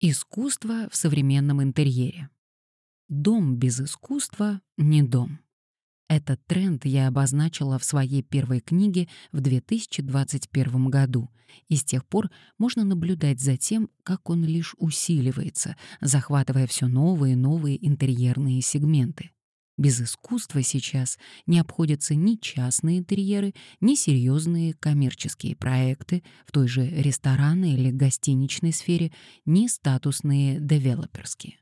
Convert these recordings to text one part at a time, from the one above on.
Искусство в современном интерьере. Дом без искусства — не дом. Этот тренд я обозначила в своей первой книге в 2021 году, и с тех пор можно наблюдать за тем, как он лишь усиливается, захватывая все новые и новые интерьерные сегменты. Без искусства сейчас не обходятся ни частные интерьеры, ни серьезные коммерческие проекты в той же ресторанной или гостиничной сфере, ни статусные девелоперские.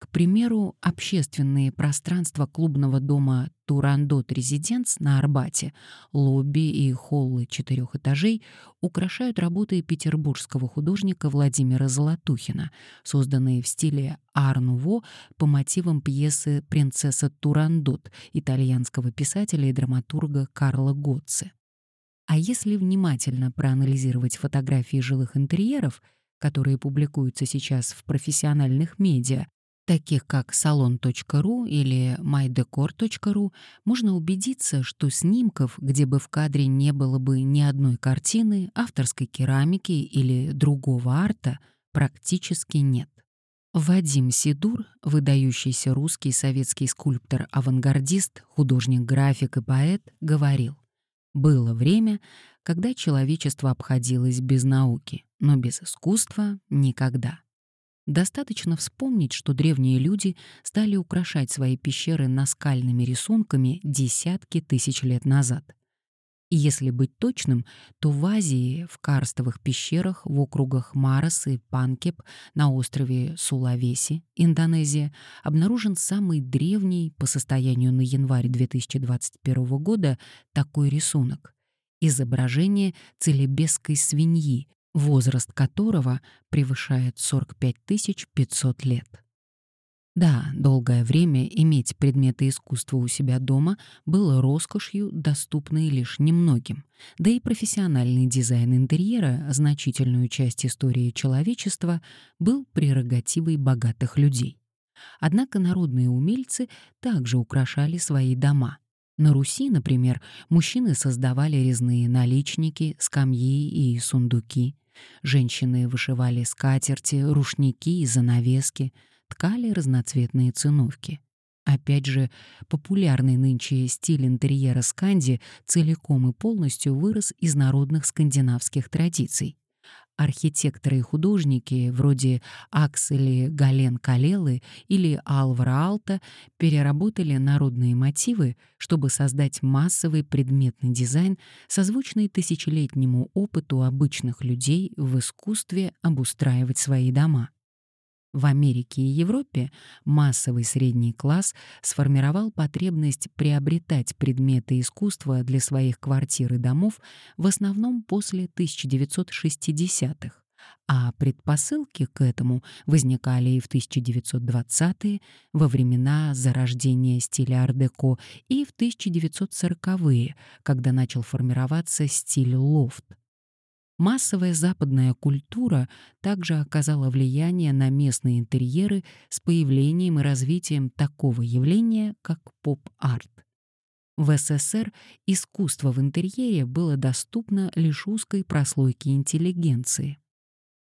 К примеру, общественные пространства клубного дома Турандот Резиденс на Арбате, лобби и холлы четырех этажей украшают работы петербургского художника Владимира Золотухина, созданные в стиле ар-нуво по мотивам пьесы «Принцесса Турандот» итальянского писателя и драматурга Карла Готце. А если внимательно проанализировать фотографии жилых интерьеров, которые публикуются сейчас в профессиональных медиа, таких как salon.ru или mydecor.ru, можно убедиться, что снимков, где бы в кадре не было бы ни одной картины, авторской керамики или другого арта, практически нет. Вадим Сидур, выдающийся русский советский скульптор-авангардист, художник-график и поэт, говорил, «Было время, когда человечество обходилось без науки, но без искусства — никогда». Достаточно вспомнить, что древние люди стали украшать свои пещеры наскальными рисунками десятки тысяч лет назад. И если быть точным, то в Азии, в карстовых пещерах в округах Марас и Панкеп на острове Сулавеси, Индонезия, обнаружен самый древний по состоянию на январь 2021 года такой рисунок — изображение целебесской свиньи, возраст которого превышает 45 500 лет. Да, долгое время иметь предметы искусства у себя дома было роскошью, доступной лишь немногим, да и профессиональный дизайн интерьера, значительную часть истории человечества, был прерогативой богатых людей. Однако народные умельцы также украшали свои дома. На Руси, например, мужчины создавали резные наличники, скамьи и сундуки, Женщины вышивали скатерти, рушники и занавески, ткали разноцветные циновки. Опять же, популярный нынче стиль интерьера сканди целиком и полностью вырос из народных скандинавских традиций архитекторы и художники вроде Аксели Гален Калелы или Алвара Алта переработали народные мотивы, чтобы создать массовый предметный дизайн, созвучный тысячелетнему опыту обычных людей в искусстве обустраивать свои дома. В Америке и Европе массовый средний класс сформировал потребность приобретать предметы искусства для своих квартир и домов в основном после 1960-х, а предпосылки к этому возникали и в 1920-е, во времена зарождения стиля ар-деко, и в 1940-е, когда начал формироваться стиль лофт. Массовая западная культура также оказала влияние на местные интерьеры с появлением и развитием такого явления, как поп-арт. В СССР искусство в интерьере было доступно лишь узкой прослойке интеллигенции.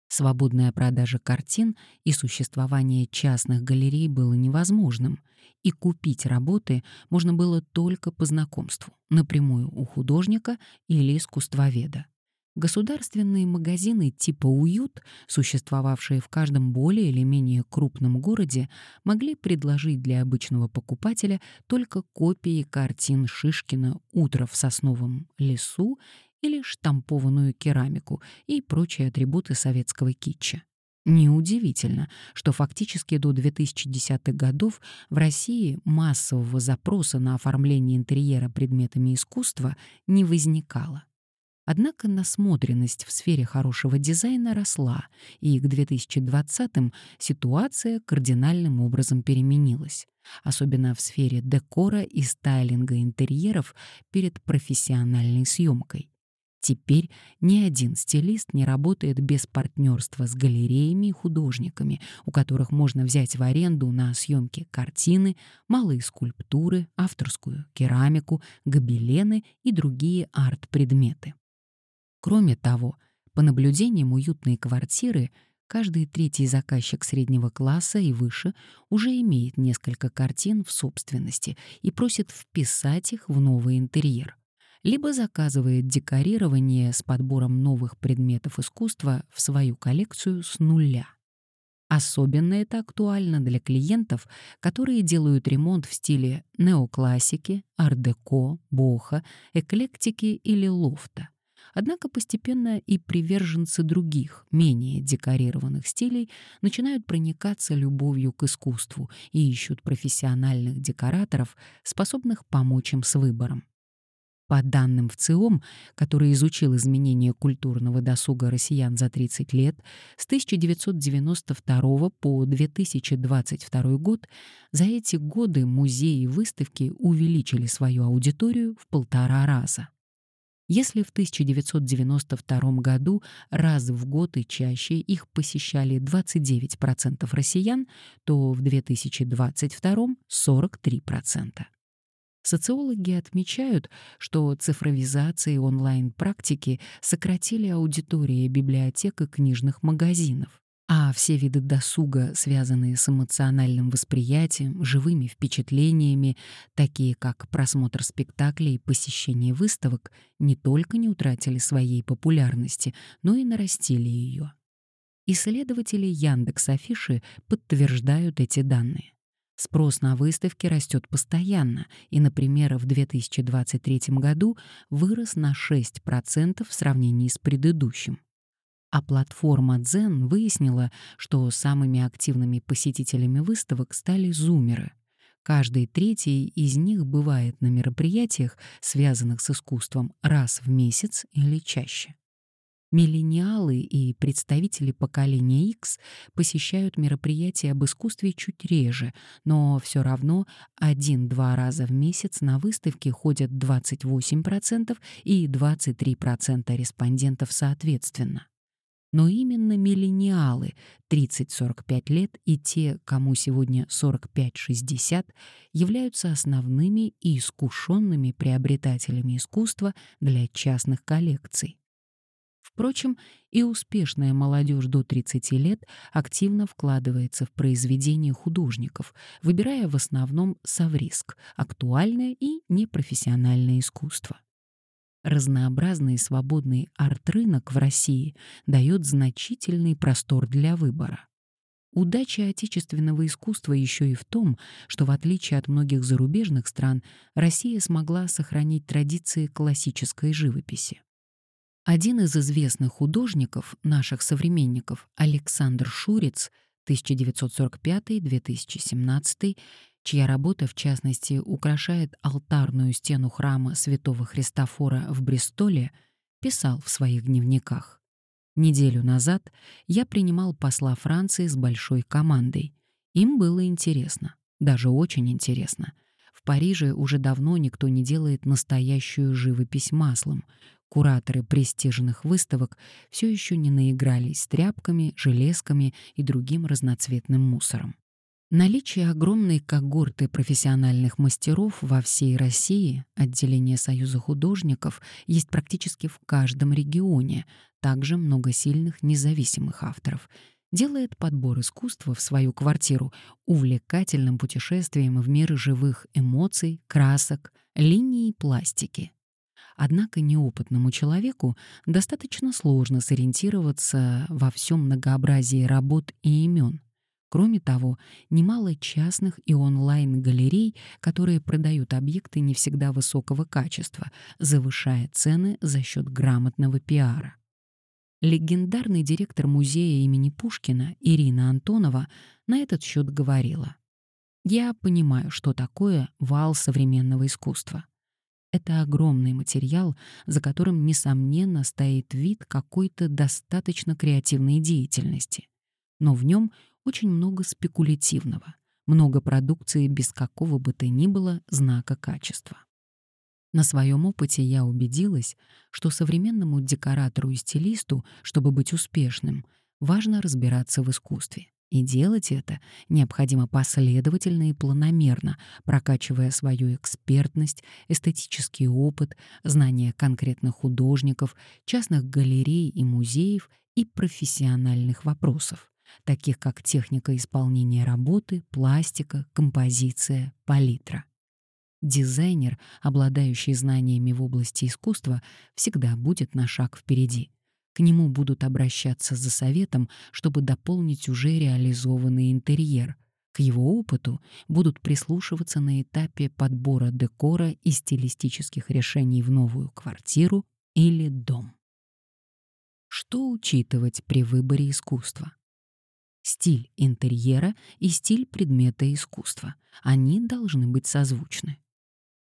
Свободная продажа картин и существование частных галерей было невозможным, и купить работы можно было только по знакомству, напрямую у художника или искусствоведа. Государственные магазины типа «Уют», существовавшие в каждом более или менее крупном городе, могли предложить для обычного покупателя только копии картин Шишкина «Утро в сосновом лесу» или штампованную керамику и прочие атрибуты советского китча. Неудивительно, что фактически до 2010-х годов в России массового запроса на оформление интерьера предметами искусства не возникало. Однако насмотренность в сфере хорошего дизайна росла, и к 2020-м ситуация кардинальным образом переменилась, особенно в сфере декора и стайлинга интерьеров перед профессиональной съемкой. Теперь ни один стилист не работает без партнерства с галереями и художниками, у которых можно взять в аренду на съемки картины, малые скульптуры, авторскую керамику, гобелены и другие арт-предметы. Кроме того, по наблюдениям уютной квартиры, Каждый третий заказчик среднего класса и выше уже имеет несколько картин в собственности и просит вписать их в новый интерьер. Либо заказывает декорирование с подбором новых предметов искусства в свою коллекцию с нуля. Особенно это актуально для клиентов, которые делают ремонт в стиле неоклассики, ар-деко, боха, эклектики или лофта — Однако постепенно и приверженцы других, менее декорированных стилей начинают проникаться любовью к искусству и ищут профессиональных декораторов, способных помочь им с выбором. По данным ВЦИОМ, который изучил изменения культурного досуга россиян за 30 лет, с 1992 по 2022 год за эти годы музеи и выставки увеличили свою аудиторию в полтора раза. Если в 1992 году раз в год и чаще их посещали 29% россиян, то в 2022 — 43%. Социологи отмечают, что цифровизация и онлайн-практики сократили аудиторию библиотек и книжных магазинов а все виды досуга, связанные с эмоциональным восприятием, живыми впечатлениями, такие как просмотр спектаклей и посещение выставок, не только не утратили своей популярности, но и нарастили ее. Исследователи Яндекс Афиши подтверждают эти данные. Спрос на выставки растет постоянно и, например, в 2023 году вырос на 6% в сравнении с предыдущим. А платформа Zen выяснила, что самыми активными посетителями выставок стали зумеры. Каждый третий из них бывает на мероприятиях, связанных с искусством, раз в месяц или чаще. Миллениалы и представители поколения X посещают мероприятия об искусстве чуть реже, но все равно один-два раза в месяц на выставке ходят 28% и 23% респондентов соответственно. Но именно миллениалы 30-45 лет и те, кому сегодня 45-60, являются основными и искушенными приобретателями искусства для частных коллекций. Впрочем, и успешная молодежь до 30 лет активно вкладывается в произведения художников, выбирая в основном совриск — актуальное и непрофессиональное искусство. Разнообразный и свободный арт-рынок в России дает значительный простор для выбора. Удача отечественного искусства еще и в том, что в отличие от многих зарубежных стран, Россия смогла сохранить традиции классической живописи. Один из известных художников, наших современников, Александр Шурец, 1945-2017, чья работа, в частности, украшает алтарную стену храма святого Христофора в Бристоле, писал в своих дневниках. Неделю назад я принимал посла Франции с большой командой. Им было интересно, даже очень интересно. В Париже уже давно никто не делает настоящую живопись маслом. Кураторы престижных выставок все еще не наигрались тряпками, железками и другим разноцветным мусором. Наличие огромной когорты профессиональных мастеров во всей России, отделение Союза художников, есть практически в каждом регионе, также много сильных независимых авторов, делает подбор искусства в свою квартиру увлекательным путешествием в мир живых эмоций, красок, линий и пластики. Однако неопытному человеку достаточно сложно сориентироваться во всем многообразии работ и имен — Кроме того, немало частных и онлайн-галерей, которые продают объекты не всегда высокого качества, завышая цены за счет грамотного пиара. Легендарный директор музея имени Пушкина Ирина Антонова на этот счет говорила. «Я понимаю, что такое вал современного искусства. Это огромный материал, за которым, несомненно, стоит вид какой-то достаточно креативной деятельности. Но в нем очень много спекулятивного, много продукции без какого бы то ни было знака качества. На своем опыте я убедилась, что современному декоратору и стилисту, чтобы быть успешным, важно разбираться в искусстве. И делать это необходимо последовательно и планомерно, прокачивая свою экспертность, эстетический опыт, знания конкретных художников, частных галерей и музеев и профессиональных вопросов, таких как техника исполнения работы, пластика, композиция, палитра. Дизайнер, обладающий знаниями в области искусства, всегда будет на шаг впереди. К нему будут обращаться за советом, чтобы дополнить уже реализованный интерьер. К его опыту будут прислушиваться на этапе подбора декора и стилистических решений в новую квартиру или дом. Что учитывать при выборе искусства? Стиль интерьера и стиль предмета искусства. Они должны быть созвучны.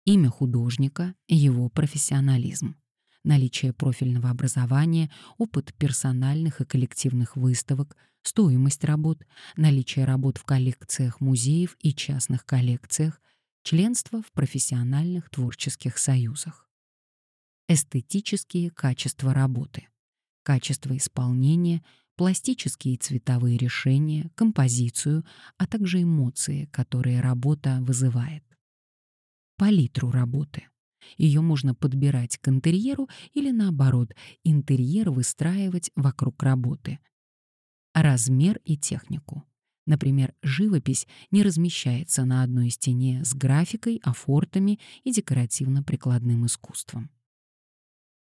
Имя художника, его профессионализм наличие профильного образования, опыт персональных и коллективных выставок, стоимость работ, наличие работ в коллекциях музеев и частных коллекциях, членство в профессиональных творческих союзах. Эстетические качества работы. Качество исполнения, пластические и цветовые решения, композицию, а также эмоции, которые работа вызывает. Палитру работы. Ее можно подбирать к интерьеру или наоборот, интерьер выстраивать вокруг работы. Размер и технику. Например, живопись не размещается на одной стене с графикой, афортами и декоративно-прикладным искусством.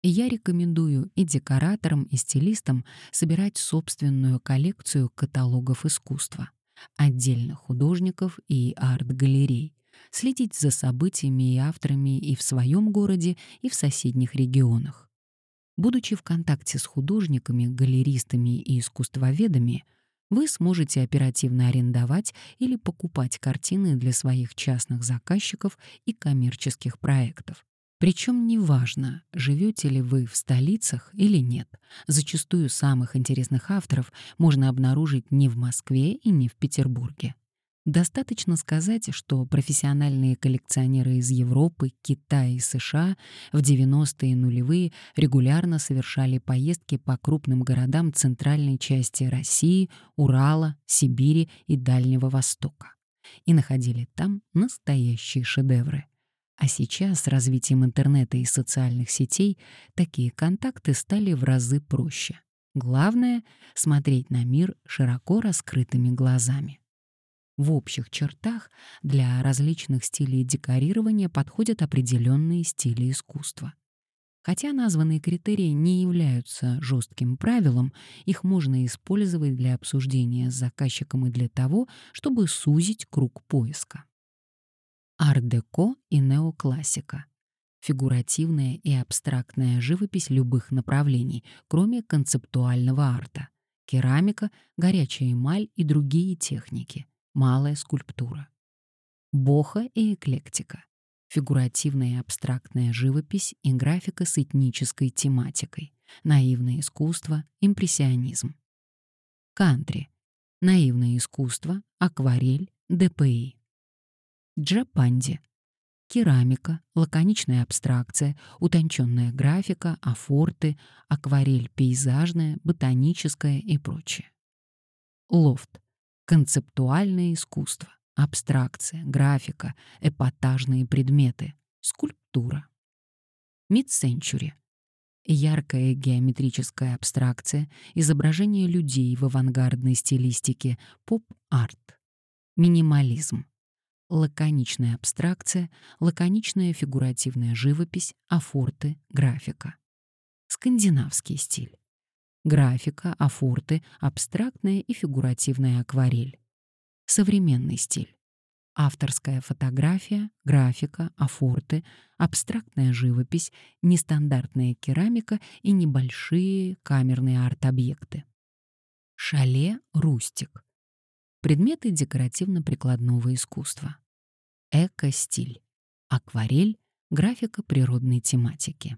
Я рекомендую и декораторам, и стилистам собирать собственную коллекцию каталогов искусства, отдельных художников и арт-галерей, следить за событиями и авторами и в своем городе, и в соседних регионах. Будучи в контакте с художниками, галеристами и искусствоведами, вы сможете оперативно арендовать или покупать картины для своих частных заказчиков и коммерческих проектов. Причем неважно, живете ли вы в столицах или нет. Зачастую самых интересных авторов можно обнаружить не в Москве и не в Петербурге. Достаточно сказать, что профессиональные коллекционеры из Европы, Китая и США в 90-е нулевые регулярно совершали поездки по крупным городам центральной части России, Урала, Сибири и Дальнего Востока и находили там настоящие шедевры. А сейчас с развитием интернета и социальных сетей такие контакты стали в разы проще. Главное — смотреть на мир широко раскрытыми глазами. В общих чертах для различных стилей декорирования подходят определенные стили искусства. Хотя названные критерии не являются жестким правилом, их можно использовать для обсуждения с заказчиком и для того, чтобы сузить круг поиска. Ар-деко и неоклассика. Фигуративная и абстрактная живопись любых направлений, кроме концептуального арта. Керамика, горячая эмаль и другие техники малая скульптура. Боха и эклектика. Фигуративная и абстрактная живопись и графика с этнической тематикой. Наивное искусство, импрессионизм. Кантри. Наивное искусство, акварель, ДПИ. Джапанди. Керамика, лаконичная абстракция, утонченная графика, афорты, акварель пейзажная, ботаническая и прочее. Лофт концептуальное искусство, абстракция, графика, эпатажные предметы, скульптура. Mid-Century — яркая геометрическая абстракция, изображение людей в авангардной стилистике, поп-арт. Минимализм — лаконичная абстракция, лаконичная фигуративная живопись, афорты, графика. Скандинавский стиль графика, афорты, абстрактная и фигуративная акварель. Современный стиль. Авторская фотография, графика, афорты, абстрактная живопись, нестандартная керамика и небольшие камерные арт-объекты. Шале Рустик. Предметы декоративно-прикладного искусства. Эко-стиль. Акварель, графика природной тематики.